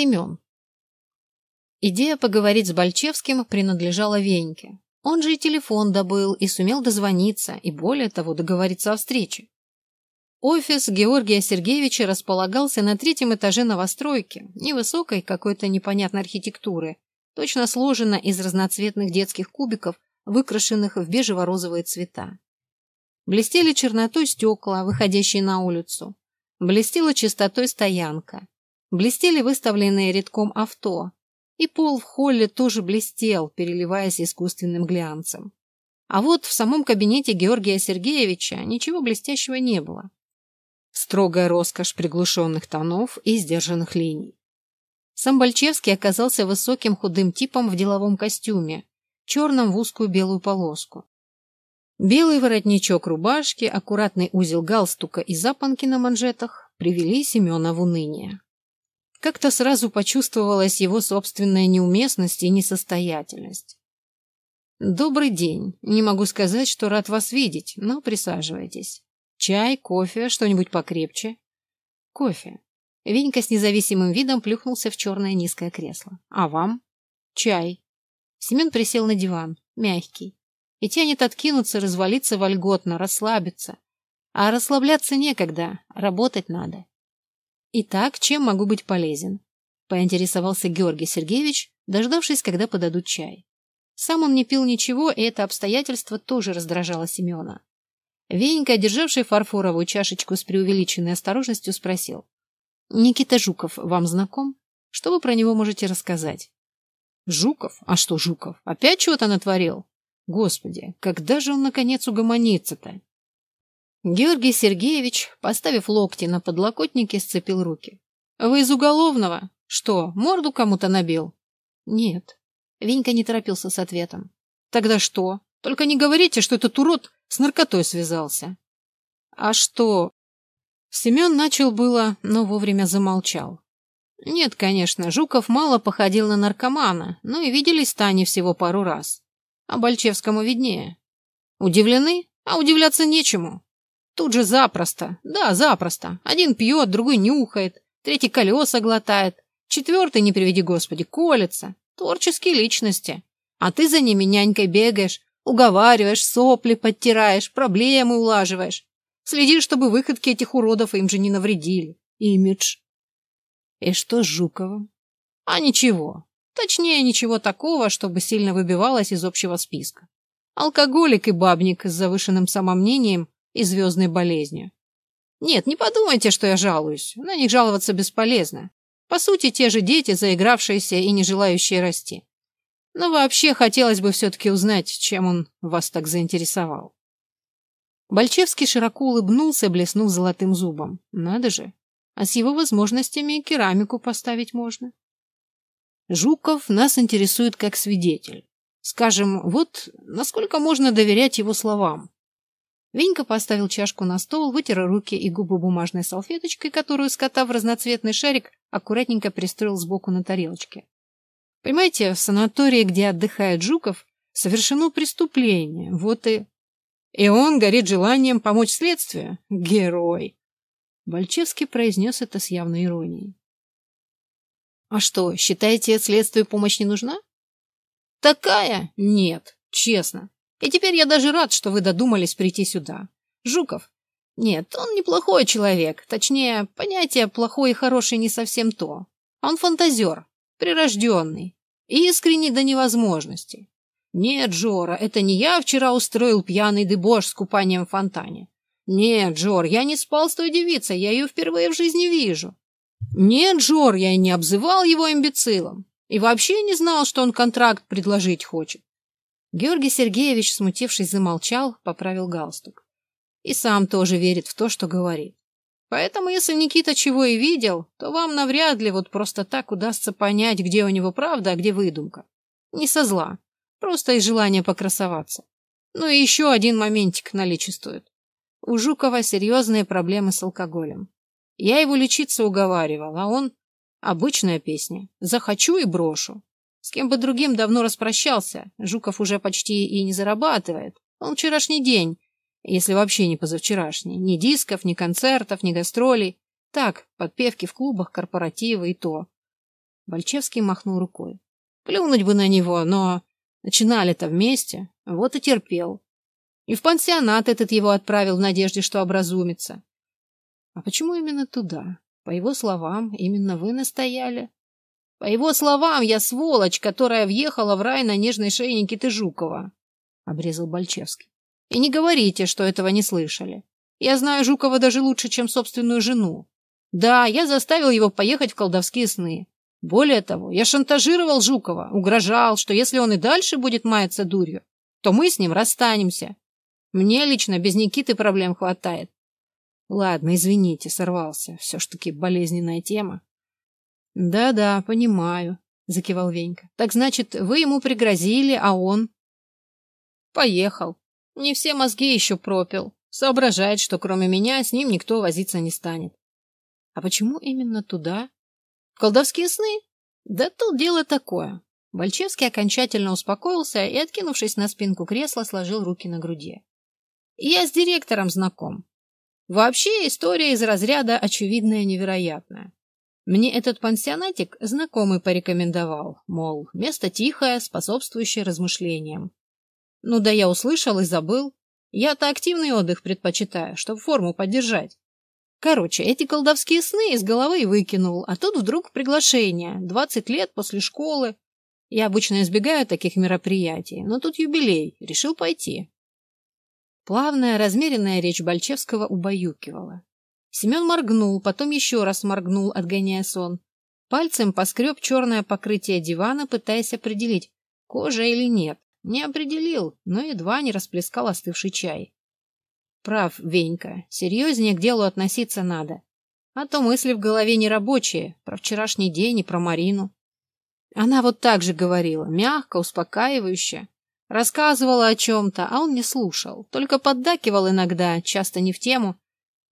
Семен. Идея поговорить с Бальчевским принадлежала Веньке. Он же и телефон добыл, и сумел дозвониться, и более того, договориться о встрече. Офис Георгия Сергеевича располагался на третьем этаже новостройки, невысокой какой-то непонятной архитектуры, точно сложена из разноцветных детских кубиков, выкрашенных в бежево-розовые цвета. Блестели чернотой стекла, выходящие на улицу. Блестела чистотой стоянка. Блестели выставленные редком авто. И пол в холле тоже блестел, переливаясь искусственным глянцем. А вот в самом кабинете Георгия Сергеевича ничего блестящего не было. Строгая роскошь приглушенных тонов и сдержанных линий. Сам Бальчевский оказался высоким худым типом в деловом костюме, черном в узкую белую полоску. Белый воротничок рубашки, аккуратный узел галстука и запонки на манжетах привели Семена в уныние. Как-то сразу почувствовалась его собственная неуместность и несостоятельность. «Добрый день. Не могу сказать, что рад вас видеть, но присаживайтесь. Чай, кофе, что-нибудь покрепче?» «Кофе». Венька с независимым видом плюхнулся в черное низкое кресло. «А вам?» «Чай». Семен присел на диван, мягкий, и тянет откинуться, развалиться вольготно, расслабиться. А расслабляться некогда, работать надо. Итак, чем могу быть полезен? Поинтересовался Георгий Сергеевич, дождавшись, когда подадут чай. Сам он не пил ничего, и это обстоятельство тоже раздражало Семена. Венька, державший фарфоровую чашечку с преувеличенной осторожностью, спросил. «Никита Жуков вам знаком? Что вы про него можете рассказать?» «Жуков? А что Жуков? Опять чего-то натворил?» «Господи, когда же он, наконец, угомонится-то?» Георгий Сергеевич, поставив локти на подлокотники, сцепил руки. «Вы из уголовного? Что, морду кому-то набил?» «Нет». Венька не торопился с ответом. «Тогда что? Только не говорите, что этот урод с наркотой связался». «А что?» Семен начал было, но вовремя замолчал. Нет, конечно, Жуков мало походил на наркомана, но и виделись-то они всего пару раз. А Бальчевскому виднее. Удивлены? А удивляться нечему. Тут же запросто, да, запросто. Один пьет, другой нюхает, третий колеса глотает, четвертый, не приведи господи, колется. Творческие личности. А ты за ними нянькой бегаешь, уговариваешь, сопли подтираешь, проблемы улаживаешь. Следишь, чтобы выходки этих уродов им же не навредили. Имидж. И что с Жуковым? А ничего. Точнее, ничего такого, чтобы сильно выбивалось из общего списка. Алкоголик и бабник с завышенным самомнением и звездной болезнью. Нет, не подумайте, что я жалуюсь. На них жаловаться бесполезно. По сути, те же дети, заигравшиеся и не желающие расти. Но вообще хотелось бы все-таки узнать, чем он вас так заинтересовал. Бальчевский широко улыбнулся, блеснув золотым зубом. Надо же, а с его возможностями керамику поставить можно. Жуков нас интересует как свидетель. Скажем, вот насколько можно доверять его словам. Венька поставил чашку на стол, вытер руки и губы бумажной салфеточкой, которую, скотав разноцветный шарик, аккуратненько пристроил сбоку на тарелочке. Понимаете, в санатории, где отдыхает Жуков, совершено преступление. Вот и... И он горит желанием помочь следствию. Герой. Бальчевский произнес это с явной иронией. А что, считаете, следствию помощь не нужна? Такая? Нет, честно. И теперь я даже рад, что вы додумались прийти сюда. Жуков? Нет, он неплохой человек. Точнее, понятие «плохой» и «хороший» не совсем то. Он фантазер, прирожденный, искренний до невозможности. Нет, Жора, это не я вчера устроил пьяный дебош с купанием в фонтане. Нет, Жор, я не спал с той девицей, я ее впервые в жизни вижу. Нет, Жор, я и не обзывал его имбецилом. И вообще не знал, что он контракт предложить хочет. Георгий Сергеевич, смутившись, замолчал, поправил галстук. И сам тоже верит в то, что говорит. Поэтому, если Никита чего и видел, то вам навряд ли вот просто так удастся понять, где у него правда, а где выдумка. Не со зла, просто из желания покрасоваться. Ну и еще один моментик наличествует. У Жукова серьезные проблемы с алкоголем. Я его лечиться уговаривал, а он... Обычная песня. Захочу и брошу. С кем бы другим давно распрощался. Жуков уже почти и не зарабатывает. Он вчерашний день, если вообще не позавчерашний. Ни дисков, ни концертов, ни гастролей. Так, подпевки в клубах, корпоративы и то. Бальчевский махнул рукой. Плюнуть бы на него, но начинали-то вместе, вот и терпел. И в пансионат этот его отправил в надежде, что образумится. А почему именно туда? По его словам, именно вы настояли. По его словам, я сволочь, которая въехала в рай на нежной шее Никиты Жукова, — обрезал Бальчевский. И не говорите, что этого не слышали. Я знаю Жукова даже лучше, чем собственную жену. Да, я заставил его поехать в колдовские сны. Более того, я шантажировал Жукова, угрожал, что если он и дальше будет маяться дурью, то мы с ним расстанемся. Мне лично без Никиты проблем хватает. Ладно, извините, сорвался. Все ж таки болезненная тема. Да-да, понимаю, закивал Венька. Так значит, вы ему пригрозили, а он... Поехал. Не все мозги еще пропил. Соображает, что кроме меня с ним никто возиться не станет. А почему именно туда? В колдовские сны? Да тут дело такое. Бальчевский окончательно успокоился и, откинувшись на спинку кресла, сложил руки на груди. Я с директором знаком. Вообще история из разряда очевидная невероятная. Мне этот пансионатик знакомый порекомендовал, мол, место тихое, способствующее размышлениям. Ну да я услышал и забыл. Я-то активный отдых предпочитаю, чтобы форму поддержать. Короче, эти колдовские сны из головы выкинул, а тут вдруг приглашение. Двадцать лет после школы. Я обычно избегаю таких мероприятий, но тут юбилей, решил пойти. Плавная, размеренная речь Бальчевского убаюкивала. Семен моргнул, потом еще раз моргнул, отгоняя сон. Пальцем поскреб черное покрытие дивана, пытаясь определить, кожа или нет. Не определил, но едва не расплескал остывший чай. Прав, Венька, серьезнее к делу относиться надо. А то мысли в голове не рабочие, про вчерашний день и про Марину. Она вот так же говорила, мягко, успокаивающе. Рассказывала о чем-то, а он не слушал, только поддакивал иногда, часто не в тему.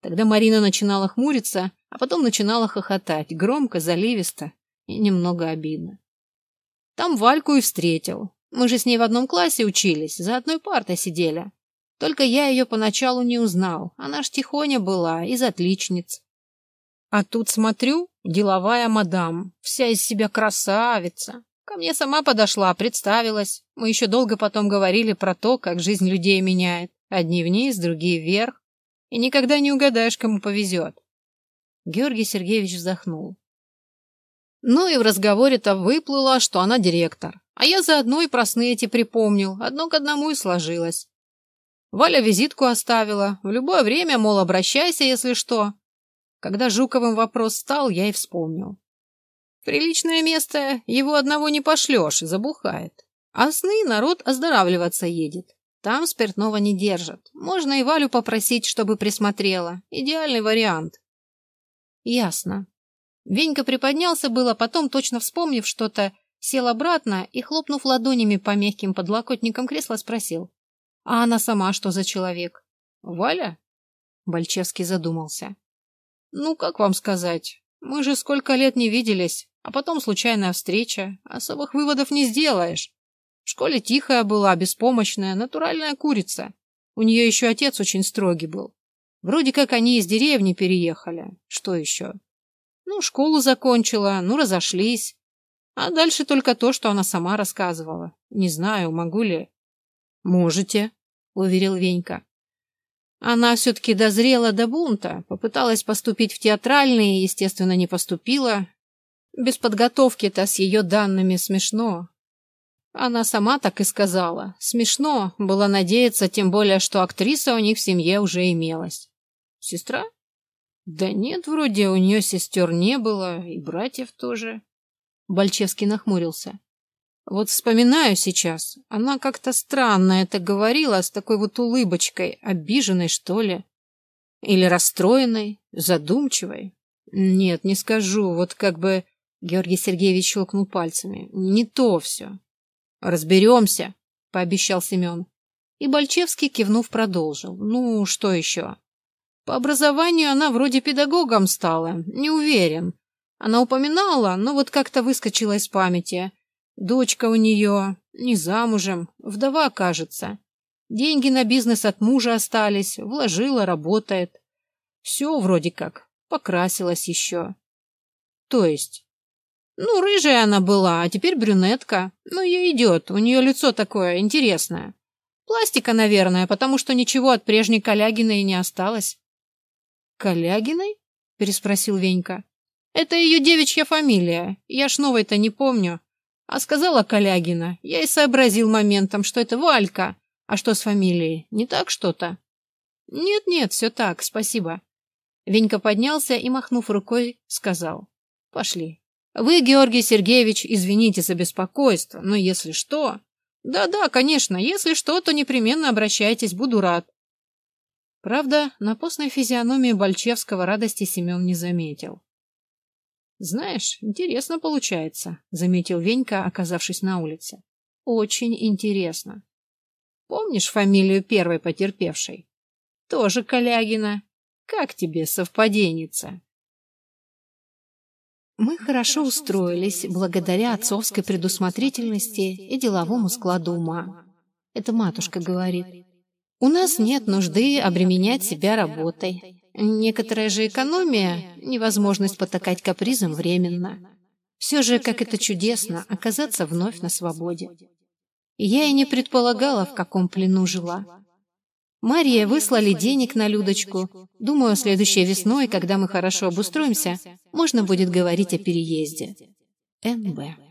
Тогда Марина начинала хмуриться, а потом начинала хохотать, громко, заливисто и немного обидно. Там Вальку и встретил. Мы же с ней в одном классе учились, за одной партой сидели. Только я ее поначалу не узнал, она ж тихоня была, из отличниц. А тут смотрю, деловая мадам, вся из себя красавица, Ко мне сама подошла, представилась. Мы еще долго потом говорили про то, как жизнь людей меняет. Одни вниз, другие вверх. И никогда не угадаешь, кому повезет. Георгий Сергеевич вздохнул. Ну и в разговоре-то выплыло, что она директор. А я заодно и про сны эти припомнил. Одно к одному и сложилось. Валя визитку оставила. В любое время, мол, обращайся, если что. Когда Жуковым вопрос стал, я и вспомнил. Приличное место его одного не пошлешь, забухает. А сны народ оздоравливаться едет. Там спиртного не держат. Можно и Валю попросить, чтобы присмотрела. Идеальный вариант. Ясно. Венька приподнялся было, потом, точно вспомнив что-то, сел обратно и, хлопнув ладонями по мягким подлокотникам кресла, спросил. А она сама что за человек? Валя? Бальчевский задумался. Ну, как вам сказать? Мы же сколько лет не виделись а потом случайная встреча. Особых выводов не сделаешь. В школе тихая была, беспомощная, натуральная курица. У нее еще отец очень строгий был. Вроде как они из деревни переехали. Что еще? Ну, школу закончила, ну, разошлись. А дальше только то, что она сама рассказывала. Не знаю, могу ли... Можете, уверил Венька. Она все-таки дозрела до бунта, попыталась поступить в театральный, естественно, не поступила, без подготовки-то с ее данными смешно. Она сама так и сказала. Смешно было надеяться, тем более, что актриса у них в семье уже имелась. Сестра? Да нет, вроде у нее сестер не было, и братьев тоже. Бальчевский нахмурился. Вот вспоминаю сейчас, она как-то странно это говорила, с такой вот улыбочкой, обиженной, что ли. Или расстроенной, задумчивой. Нет, не скажу, вот как бы Георгий Сергеевич щелкнул пальцами. Не то все. Разберемся, пообещал Семен. И Бальчевский, кивнув, продолжил. Ну, что еще? По образованию она вроде педагогом стала, не уверен. Она упоминала, но вот как-то выскочила из памяти. Дочка у нее, не замужем, вдова, кажется. Деньги на бизнес от мужа остались, вложила, работает. Все вроде как, покрасилась еще. То есть Ну, рыжая она была, а теперь брюнетка. Ну, ей идет, у нее лицо такое интересное. Пластика, наверное, потому что ничего от прежней Калягиной не осталось. «Калягиной?» — переспросил Венька. «Это ее девичья фамилия. Я ж новой-то не помню. А сказала Калягина. Я и сообразил моментом, что это Валька. А что с фамилией? Не так что-то?» «Нет-нет, все так, спасибо». Венька поднялся и, махнув рукой, сказал. «Пошли. Вы, Георгий Сергеевич, извините за беспокойство, но если что...» «Да-да, конечно, если что, то непременно обращайтесь, буду рад». Правда, на постной физиономии Бальчевского радости Семен не заметил. «Знаешь, интересно получается», — заметил Венька, оказавшись на улице. «Очень интересно. Помнишь фамилию первой потерпевшей? Тоже Калягина. Как тебе совпаденница?» Мы хорошо устроились благодаря отцовской предусмотрительности и деловому складу ума. Это матушка говорит. У нас нет нужды обременять себя работой. Некоторая же экономия, невозможность потакать капризом временно. Все же, как это чудесно, оказаться вновь на свободе. я и не предполагала, в каком плену жила. Мария выслали денег на Людочку. Думаю, следующей весной, когда мы хорошо обустроимся, можно будет говорить о переезде. МБ.